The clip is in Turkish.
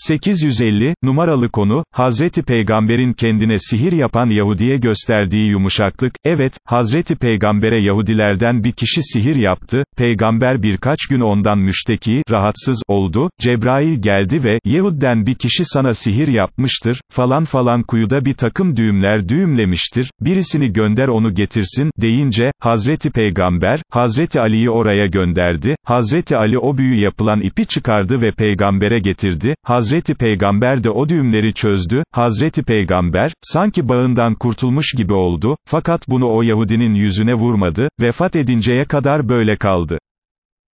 850, numaralı konu, Hazreti Peygamber'in kendine sihir yapan Yahudi'ye gösterdiği yumuşaklık, evet, Hazreti Peygamber'e Yahudilerden bir kişi sihir yaptı, Peygamber birkaç gün ondan müşteki, rahatsız, oldu, Cebrail geldi ve, Yehud'den bir kişi sana sihir yapmıştır, falan falan kuyuda bir takım düğümler düğümlemiştir, birisini gönder onu getirsin, deyince, Hazreti Peygamber, Hazreti Ali'yi oraya gönderdi, Hazreti Ali o büyü yapılan ipi çıkardı ve Peygamber'e getirdi, Hazreti Hazreti Peygamber de o düğümleri çözdü, Hazreti Peygamber, sanki bağından kurtulmuş gibi oldu, fakat bunu o Yahudinin yüzüne vurmadı, vefat edinceye kadar böyle kaldı.